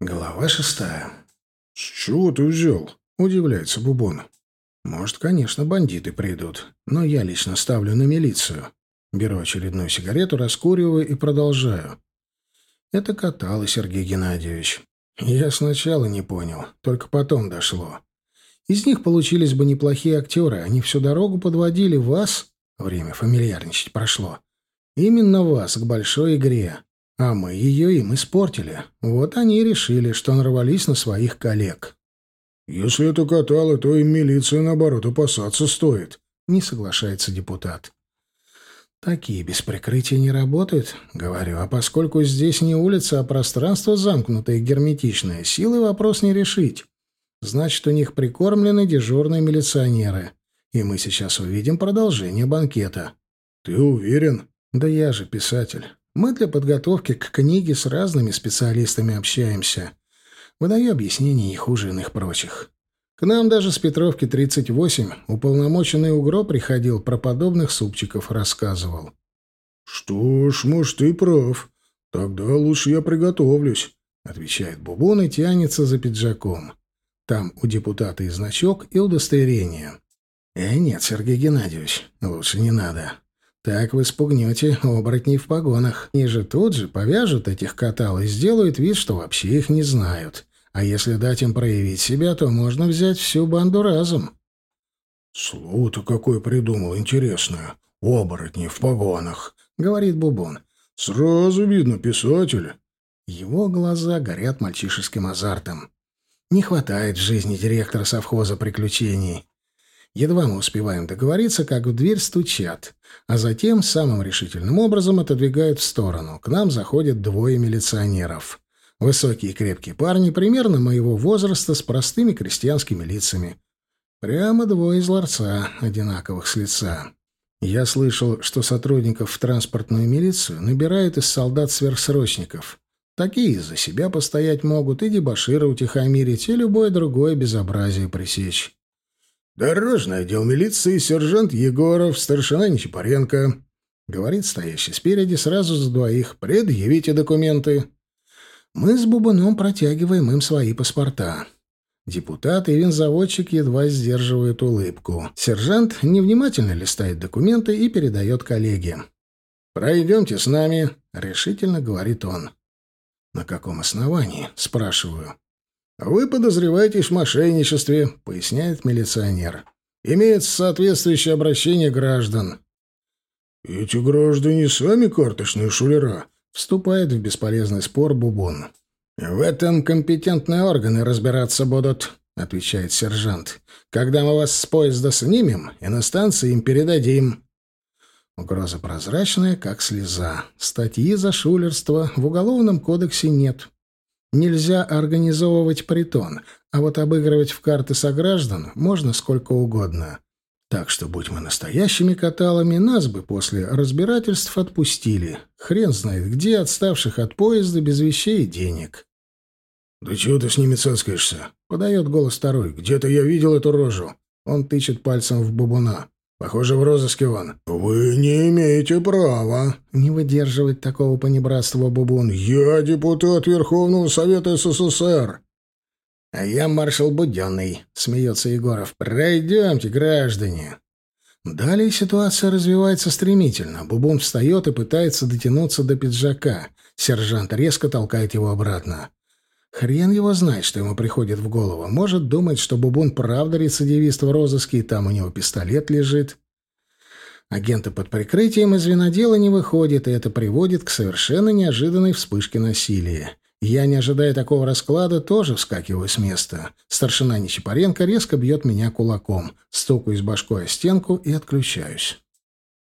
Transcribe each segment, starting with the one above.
Глава шестая. «С чего ты взял?» — удивляется Бубон. «Может, конечно, бандиты придут, но я лично ставлю на милицию. Беру очередную сигарету, раскуриваю и продолжаю. Это катало Сергей Геннадьевич. Я сначала не понял, только потом дошло. Из них получились бы неплохие актеры, они всю дорогу подводили вас, время фамильярничать прошло, именно вас к большой игре, а мы ее им испортили. Вот они и решили, что нарвались на своих коллег. «Если это катало, то и милиция, наоборот, опасаться стоит», — не соглашается депутат. «Такие без прикрытия не работают, — говорю, а поскольку здесь не улица, а пространство замкнутое и герметичное, силы вопрос не решить. Значит, у них прикормлены дежурные милиционеры, и мы сейчас увидим продолжение банкета». «Ты уверен?» «Да я же писатель. Мы для подготовки к книге с разными специалистами общаемся. Выдаю объяснения не хуже иных прочих». К нам даже с Петровки 38 уполномоченный Угро приходил, про подобных супчиков рассказывал. — Что ж, может, ты прав. Тогда лучше я приготовлюсь, — отвечает Бубон и тянется за пиджаком. Там у депутата и значок, и удостоверение. — Э, нет, Сергей Геннадьевич, лучше не надо. Так вы спугнете оборотней в погонах. И же тут же повяжут этих катал и сделают вид, что вообще их не знают. А если дать им проявить себя, то можно взять всю банду разом. «Слово-то какое придумал, интересное. Оборотни в погонах», — говорит Бубон. «Сразу видно писатель». Его глаза горят мальчишеским азартом. Не хватает в жизни директора совхоза приключений. Едва мы успеваем договориться, как в дверь стучат, а затем самым решительным образом отодвигают в сторону. К нам заходят двое милиционеров. Высокие и крепкие парни, примерно моего возраста, с простыми крестьянскими лицами. Прямо двое из ларца, одинаковых с лица. Я слышал, что сотрудников в транспортную милицию набирают из солдат-сверхсрочников. Такие за себя постоять могут, и дебошира утихомирить, и любое другое безобразие пресечь. «Дорожный отдел милиции, сержант Егоров, старшина Нечапаренко», — говорит стоящий спереди сразу за двоих. «Предъявите документы». Мы с Бубаном протягиваем им свои паспорта. Депутат и винзаводчик едва сдерживают улыбку. Сержант невнимательно листает документы и передает коллеге. «Пройдемте с нами», — решительно говорит он. «На каком основании?» — спрашиваю. «Вы подозреваетесь в мошенничестве», — поясняет милиционер. «Имеется соответствующее обращение граждан». «Эти граждане сами карточные шулера», Вступает в бесполезный спор Бубон. «В этом компетентные органы разбираться будут», — отвечает сержант. «Когда мы вас с поезда снимем и на станции им передадим». Угроза прозрачная, как слеза. Статьи за шулерство в Уголовном кодексе нет. Нельзя организовывать притон, а вот обыгрывать в карты сограждан можно сколько угодно. Так что, будь мы настоящими каталами, нас бы после разбирательств отпустили. Хрен знает где, отставших от поезда, без вещей и денег. «Да чего ты с ними цаскаешься?» — подает голос второй. «Где-то я видел эту рожу». Он тычет пальцем в бабуна. «Похоже, в розыске он». «Вы не имеете права». «Не выдерживать такого понебратства, бабун». «Я депутат Верховного Совета СССР». «А я маршал Буденный», — смеется Егоров. «Пройдемте, граждане». Далее ситуация развивается стремительно. Бубун встает и пытается дотянуться до пиджака. Сержант резко толкает его обратно. Хрен его знает, что ему приходит в голову. Может думать, что Бубун правда рецидивист в розыске, и там у него пистолет лежит. Агенты под прикрытием из винодела не выходят, и это приводит к совершенно неожиданной вспышке насилия. Я, не ожидая такого расклада, тоже вскакиваю с места. Старшина Нечапаренко резко бьет меня кулаком, стукаюсь башкой о стенку и отключаюсь.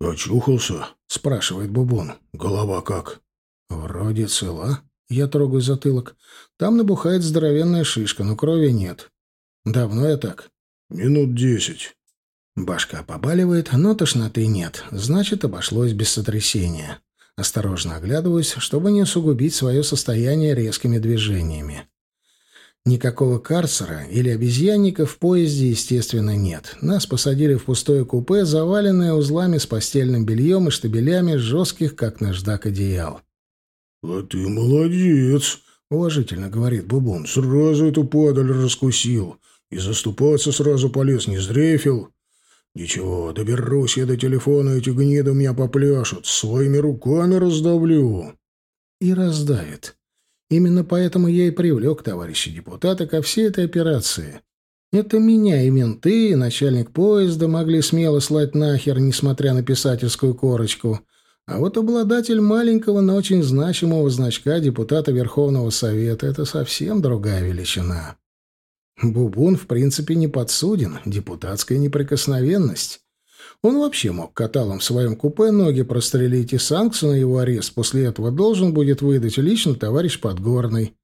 «Очухался?» — спрашивает Бубун. «Голова как?» «Вроде цела». Я трогаю затылок. Там набухает здоровенная шишка, но крови нет. «Давно я так?» «Минут десять». Башка побаливает, но тошноты нет. Значит, обошлось без сотрясения. Осторожно оглядываюсь, чтобы не усугубить свое состояние резкими движениями. Никакого карцера или обезьянника в поезде, естественно, нет. Нас посадили в пустое купе, заваленное узлами с постельным бельем и штабелями жестких, как наждак, одеял. — А ты молодец! — уважительно говорит Бубун. «Сразу эту падаль раскусил. И заступаться сразу полез, не сдрефил. Ничего, доберусь я до телефона, эти гниды меня попляшут. Своими руками раздавлю». И раздавит. Именно поэтому я и привлек товарища депутата ко всей этой операции. Это меня и менты, и начальник поезда могли смело слать нахер, несмотря на писательскую корочку. А вот обладатель маленького, но очень значимого значка депутата Верховного Совета — это совсем другая величина. Бубун, в принципе, не подсуден, депутатская неприкосновенность. Он вообще мог каталом в своем купе ноги прострелить, и санкцию на его арест после этого должен будет выдать лично товарищ Подгорный.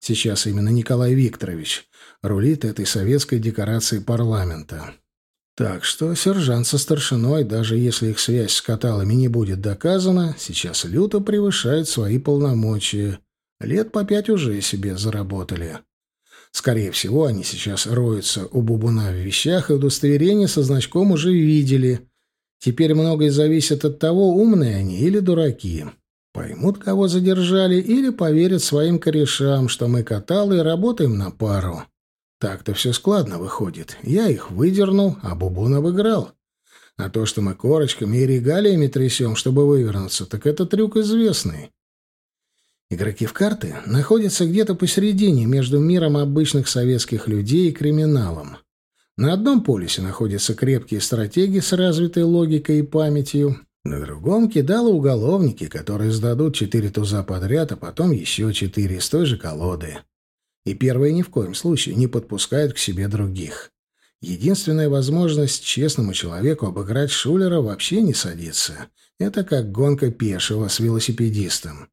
Сейчас именно Николай Викторович рулит этой советской декорацией парламента. Так что сержант со старшиной, даже если их связь с каталами не будет доказана, сейчас люто превышает свои полномочия. Лет по пять уже себе заработали. Скорее всего, они сейчас роются у Бубуна в вещах, и удостоверение со значком уже видели. Теперь многое зависит от того, умные они или дураки. Поймут, кого задержали, или поверят своим корешам, что мы каталы и работаем на пару. Так-то все складно выходит. Я их выдернул, а Бубун обыграл. А то, что мы корочками и регалиями трясем, чтобы вывернуться, так это трюк известный. Игроки в карты находятся где-то посередине между миром обычных советских людей и криминалом. На одном полюсе находятся крепкие стратеги с развитой логикой и памятью, на другом кидало уголовники, которые сдадут четыре туза подряд, а потом еще четыре из той же колоды. И первые ни в коем случае не подпускают к себе других. Единственная возможность честному человеку обыграть шулера вообще не садится. Это как гонка пешего с велосипедистом.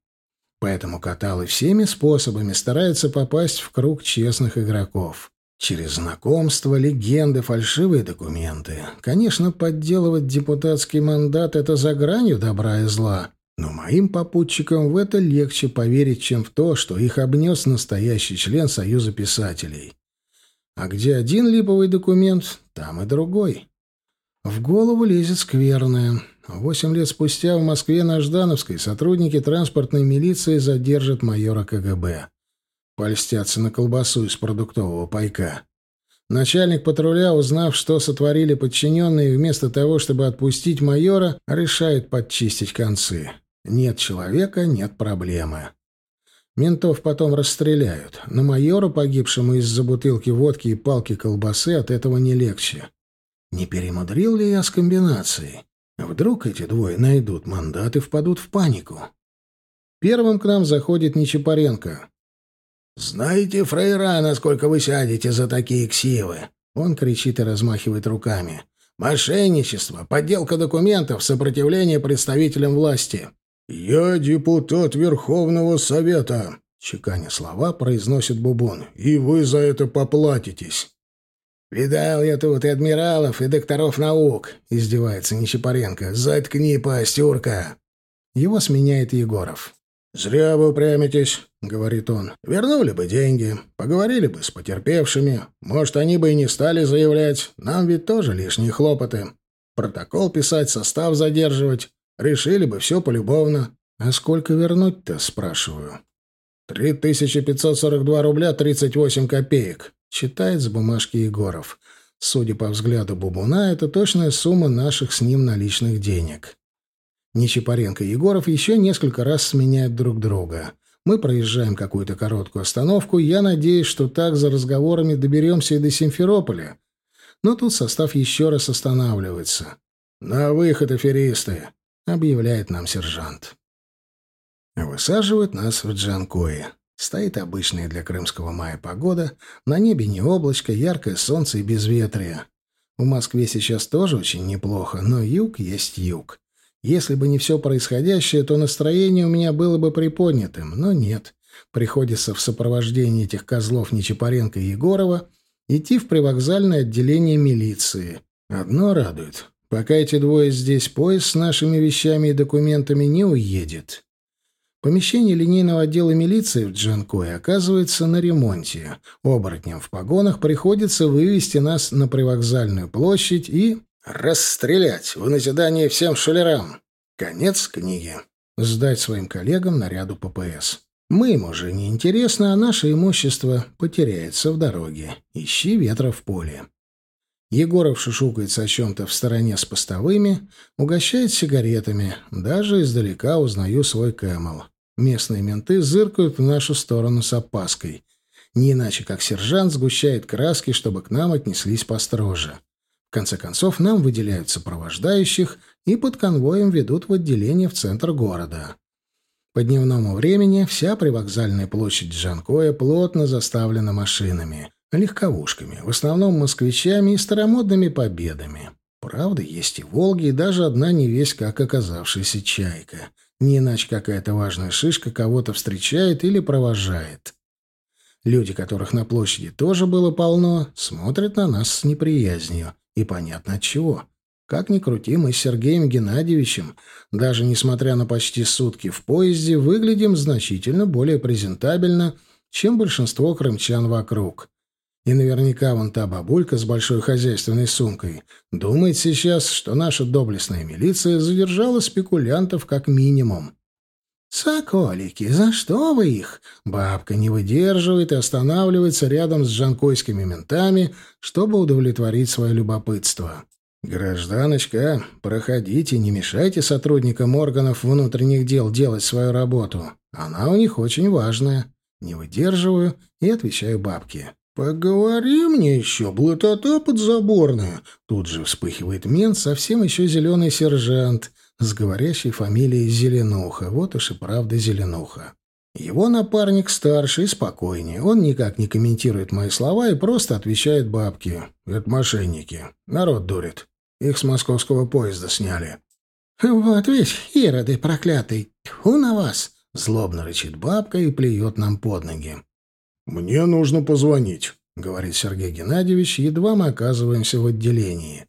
Поэтому каталы всеми способами стараются попасть в круг честных игроков. Через знакомства, легенды, фальшивые документы. Конечно, подделывать депутатский мандат — это за гранью добра и зла. Но моим попутчикам в это легче поверить, чем в то, что их обнес настоящий член Союза писателей. А где один липовый документ, там и другой. В голову лезет скверное. Восемь лет спустя в Москве на Ждановской сотрудники транспортной милиции задержат майора КГБ. Польстятся на колбасу из продуктового пайка. Начальник патруля, узнав, что сотворили подчиненные, вместо того, чтобы отпустить майора, решает подчистить концы. Нет человека — нет проблемы. Ментов потом расстреляют, но майору, погибшему из-за бутылки водки и палки колбасы, от этого не легче. Не перемудрил ли я с комбинацией? Вдруг эти двое найдут мандат и впадут в панику. Первым к нам заходит Нечапаренко. «Знаете, фрейра, насколько вы сядете за такие ксивы?» Он кричит и размахивает руками. «Мошенничество, подделка документов, сопротивление представителям власти». «Я депутат Верховного Совета», — чеканя слова, произносит Бубон. «И вы за это поплатитесь». «Видал я тут и адмиралов, и докторов наук», — издевается Нечапаренко. «Заткни пасть, урка!» Его сменяет Егоров. «Зря вы упрямитесь», — говорит он. «Вернули бы деньги, поговорили бы с потерпевшими. Может, они бы и не стали заявлять. Нам ведь тоже лишние хлопоты. Протокол писать, состав задерживать. Решили бы все полюбовно. А сколько вернуть-то, спрашиваю?» «Три тысячи пятьсот сорок два рубля тридцать восемь копеек», Читает с бумажки Егоров. Судя по взгляду Бубуна, это точная сумма наших с ним наличных денег. Нечипаренко и Егоров еще несколько раз сменяют друг друга. Мы проезжаем какую-то короткую остановку. Я надеюсь, что так за разговорами доберемся и до Симферополя. Но тут состав еще раз останавливается. «На выход, аферисты!» — объявляет нам сержант. Высаживают нас в Джанкое. Стоит обычная для крымского мая погода, на небе не облачко, яркое солнце и безветрие. В Москве сейчас тоже очень неплохо, но юг есть юг. Если бы не все происходящее, то настроение у меня было бы приподнятым, но нет. Приходится в сопровождении этих козлов Нечапаренко и Егорова идти в привокзальное отделение милиции. Одно радует. Пока эти двое здесь, поезд с нашими вещами и документами не уедет. Помещение линейного отдела милиции в Джанкое оказывается на ремонте. Оборотням в погонах приходится вывести нас на привокзальную площадь и... Расстрелять в назидание всем шулерам. Конец книги. Сдать своим коллегам наряду ППС. Мы им уже не интересны, а наше имущество потеряется в дороге. Ищи ветра в поле. Егоров шушукается о чем-то в стороне с постовыми, угощает сигаретами. Даже издалека узнаю свой Camel. Местные менты зыркают в нашу сторону с опаской. Не иначе, как сержант сгущает краски, чтобы к нам отнеслись построже. В конце концов, нам выделяют сопровождающих и под конвоем ведут в отделение в центр города. По дневному времени вся привокзальная площадь Джанкоя плотно заставлена машинами, легковушками, в основном москвичами и старомодными победами. Правда, есть и «Волги», и даже одна невесть как оказавшаяся «Чайка». Не иначе какая-то важная шишка кого-то встречает или провожает. Люди, которых на площади тоже было полно, смотрят на нас с неприязнью. И понятно от чего. Как ни крути, мы с Сергеем Геннадьевичем, даже несмотря на почти сутки в поезде, выглядим значительно более презентабельно, чем большинство крымчан вокруг. И наверняка вон та бабулька с большой хозяйственной сумкой думает сейчас, что наша доблестная милиция задержала спекулянтов как минимум. «Соколики, за что вы их?» Бабка не выдерживает и останавливается рядом с джанкойскими ментами, чтобы удовлетворить свое любопытство. «Гражданочка, проходите, не мешайте сотрудникам органов внутренних дел делать свою работу. Она у них очень важная». Не выдерживаю и отвечаю бабке. «Поговори мне еще, блатота подзаборная!» Тут же вспыхивает мент, совсем еще зеленый сержант с говорящей фамилией Зеленуха. Вот уж и правда Зеленуха. Его напарник старше и спокойнее. Он никак не комментирует мои слова и просто отвечает бабке. «Это мошенники. Народ дурит. Их с московского поезда сняли. «Вот ведь, ироды проклятый, тьфу на вас!» — злобно рычит бабка и плюет нам под ноги. «Мне нужно позвонить», — говорит Сергей Геннадьевич, едва мы оказываемся в отделении.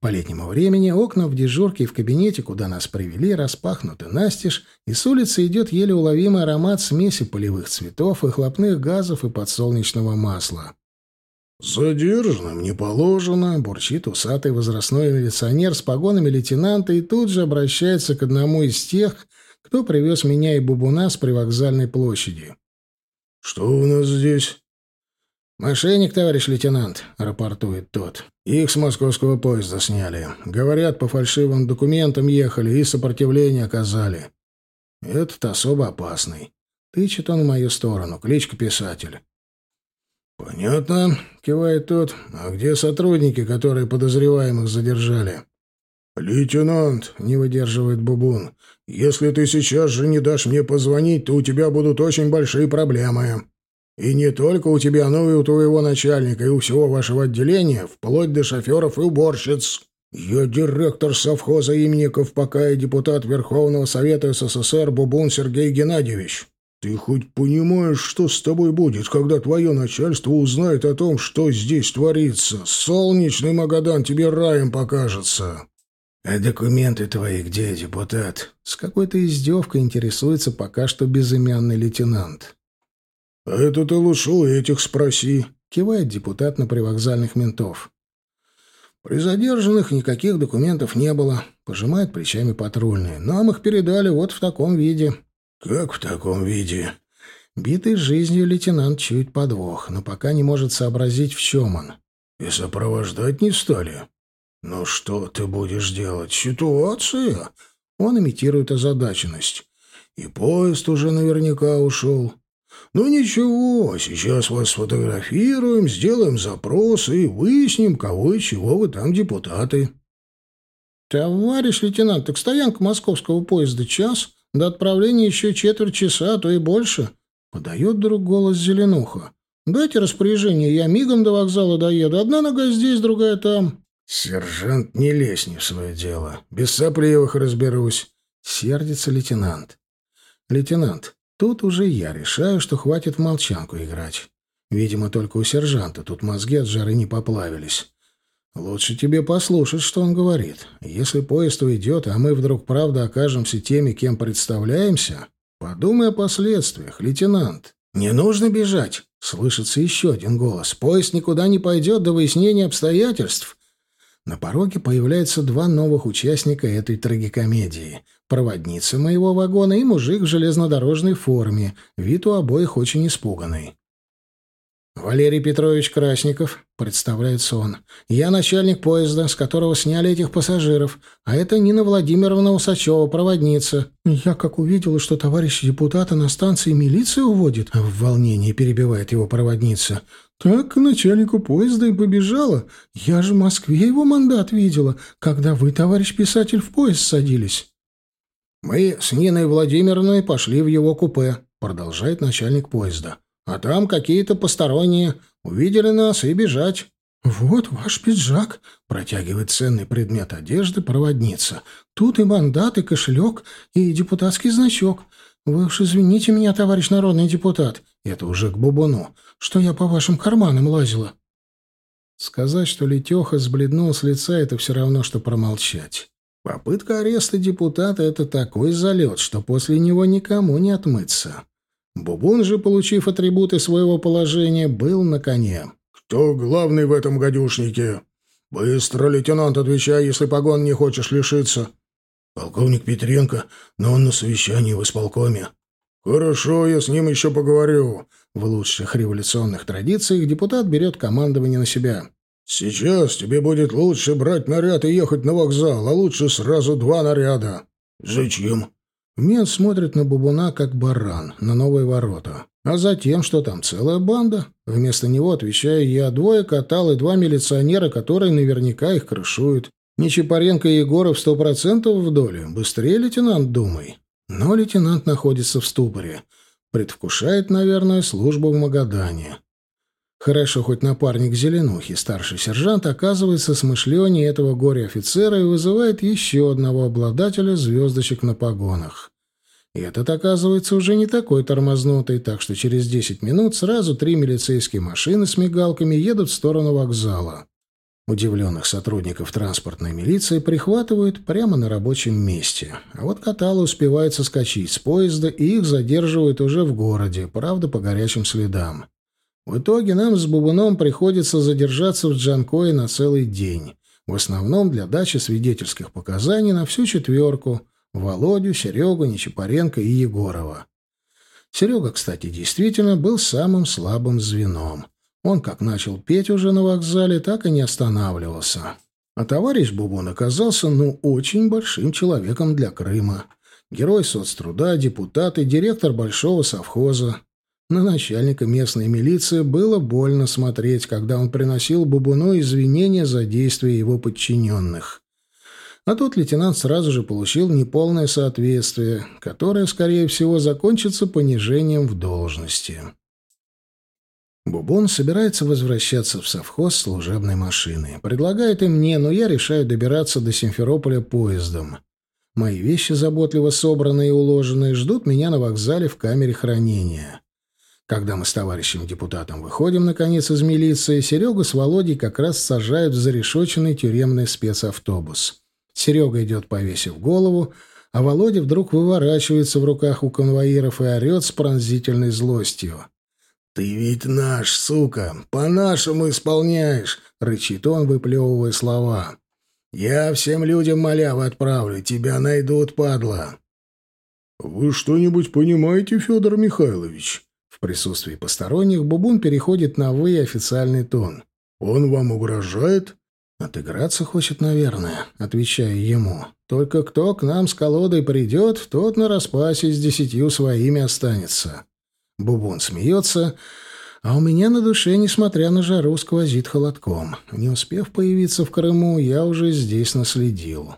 По летнему времени окна в дежурке и в кабинете, куда нас привели, распахнуты настежь, и с улицы идет еле уловимый аромат смеси полевых цветов и хлопных газов и подсолнечного масла. «Задержанным не положено», — бурчит усатый возрастной милиционер с погонами лейтенанта и тут же обращается к одному из тех, кто привез меня и Бубуна с привокзальной площади. «Что у нас здесь?» «Мошенник, товарищ лейтенант», — рапортует тот. «Их с московского поезда сняли. Говорят, по фальшивым документам ехали и сопротивление оказали. Этот особо опасный. Тычет он в мою сторону, кличка писатель. «Понятно», — кивает тот. «А где сотрудники, которые подозреваемых задержали?» «Лейтенант», — не выдерживает Бубун, — «если ты сейчас же не дашь мне позвонить, то у тебя будут очень большие проблемы. И не только у тебя, но и у твоего начальника, и у всего вашего отделения, вплоть до шоферов и уборщиц. Я директор совхоза имени Ковпака и депутат Верховного Совета СССР Бубун Сергей Геннадьевич. Ты хоть понимаешь, что с тобой будет, когда твое начальство узнает о том, что здесь творится? Солнечный Магадан тебе раем покажется. А документы твои где, депутат? С какой-то издевкой интересуется пока что безымянный лейтенант. Это ты лучше у этих спроси. Кивает депутат на привокзальных ментов. При задержанных никаких документов не было. Пожимает плечами патрульные. Нам их передали вот в таком виде. «Как в таком виде?» Битый жизнью лейтенант чует подвох, но пока не может сообразить, в чем он. «И сопровождать не стали?» «Ну что ты будешь делать? Ситуация?» Он имитирует озадаченность. «И поезд уже наверняка ушел. Ну ничего, сейчас вас сфотографируем, сделаем запрос и выясним, кого и чего вы там депутаты». «Товарищ лейтенант, так стоянка московского поезда час?» До отправления еще четверть часа, а то и больше. Подает друг голос Зеленуха. Дайте распоряжение, я мигом до вокзала доеду. Одна нога здесь, другая там. Сержант, не лезь не в свое дело. Без сопливых разберусь. Сердится лейтенант. Лейтенант, тут уже я решаю, что хватит в молчанку играть. Видимо, только у сержанта тут мозги от жары не поплавились. Лучше тебе послушать, что он говорит. Если поезд уйдет, а мы вдруг правда окажемся теми, кем представляемся, подумай о последствиях, лейтенант. Не нужно бежать. Слышится еще один голос. Поезд никуда не пойдет до выяснения обстоятельств. На пороге появляются два новых участника этой трагикомедии. Проводница моего вагона и мужик в железнодорожной форме, вид у обоих очень испуганный. «Валерий Петрович Красников», — представляется он. «Я начальник поезда, с которого сняли этих пассажиров, а это Нина Владимировна Усачева, проводница». «Я как увидела, что товарищ депутата на станции милиции уводит», — в волнении перебивает его проводница, так к начальнику поезда и побежала. Я же в Москве его мандат видела, когда вы, товарищ писатель, в поезд садились». «Мы с Ниной Владимировной пошли в его купе», — продолжает начальник поезда. А там какие-то посторонние увидели нас и бежать. «Вот ваш пиджак», — протягивает ценный предмет одежды проводница. «Тут и мандат, и кошелек, и депутатский значок. Вы уж извините меня, товарищ народный депутат, это уже к Бубуну, что я по вашим карманам лазила». Сказать, что Летеха сбледнул с лица, это все равно, что промолчать. Попытка ареста депутата — это такой залет, что после него никому не отмыться. Бубун же, получив атрибуты своего положения, был на коне. «Кто главный в этом гадюшнике? Быстро, лейтенант, отвечай, если погон не хочешь лишиться». «Полковник Петренко, но он на совещании в исполкоме». «Хорошо, я с ним еще поговорю». В лучших революционных традициях депутат берет командование на себя. «Сейчас тебе будет лучше брать наряд и ехать на вокзал, а лучше сразу два наряда». «Зачем?» Мент смотрит на Бубуна как баран, на новые ворота. А затем, что там целая банда. Вместо него, отвечаю я, двое катал и два милиционера, которые наверняка их крышуют. Не Чапаренко и Егоров сто процентов в доле. Быстрее, лейтенант, думай. Но лейтенант находится в ступоре. Предвкушает, наверное, службу в Магадане. Хорошо, хоть напарник Зеленухи, старший сержант, оказывается смышленнее этого горе-офицера и вызывает еще одного обладателя звездочек на погонах. И этот, оказывается, уже не такой тормознутый, так что через десять минут сразу три милицейские машины с мигалками едут в сторону вокзала. Удивленных сотрудников транспортной милиции прихватывают прямо на рабочем месте. А вот каталы успевают соскочить с поезда, и их задерживают уже в городе, правда, по горячим следам. В итоге нам с Бубуном приходится задержаться в Джанкое на целый день. В основном для дачи свидетельских показаний на всю четверку — Володю, Серегу, Нечапаренко и Егорова. Серега, кстати, действительно был самым слабым звеном. Он как начал петь уже на вокзале, так и не останавливался. А товарищ Бубун оказался, ну, очень большим человеком для Крыма. Герой соцтруда, депутат и директор большого совхоза. На начальника местной милиции было больно смотреть, когда он приносил Бубуну извинения за действия его подчиненных. А тут лейтенант сразу же получил неполное соответствие, которое, скорее всего, закончится понижением в должности. Бубон собирается возвращаться в совхоз служебной машины. Предлагает и мне, но я решаю добираться до Симферополя поездом. Мои вещи, заботливо собранные и уложенные, ждут меня на вокзале в камере хранения. Когда мы с товарищем депутатом выходим, наконец, из милиции, Серегу с Володей как раз сажают в зарешоченный тюремный спецавтобус. Серега идет, повесив голову, а Володя вдруг выворачивается в руках у конвоиров и орет с пронзительной злостью. «Ты ведь наш, сука! По-нашему исполняешь!» — рычит он, выплевывая слова. «Я всем людям малявы отправлю, тебя найдут, падла!» «Вы что-нибудь понимаете, Федор Михайлович?» В присутствии посторонних Бубун переходит на «вы» официальный тон. «Он вам угрожает?» «Отыграться хочет, наверное», — отвечаю ему. «Только кто к нам с колодой придет, тот на распасе с десятью своими останется». Бубун смеется, а у меня на душе, несмотря на жару, сквозит холодком. Не успев появиться в Крыму, я уже здесь наследил.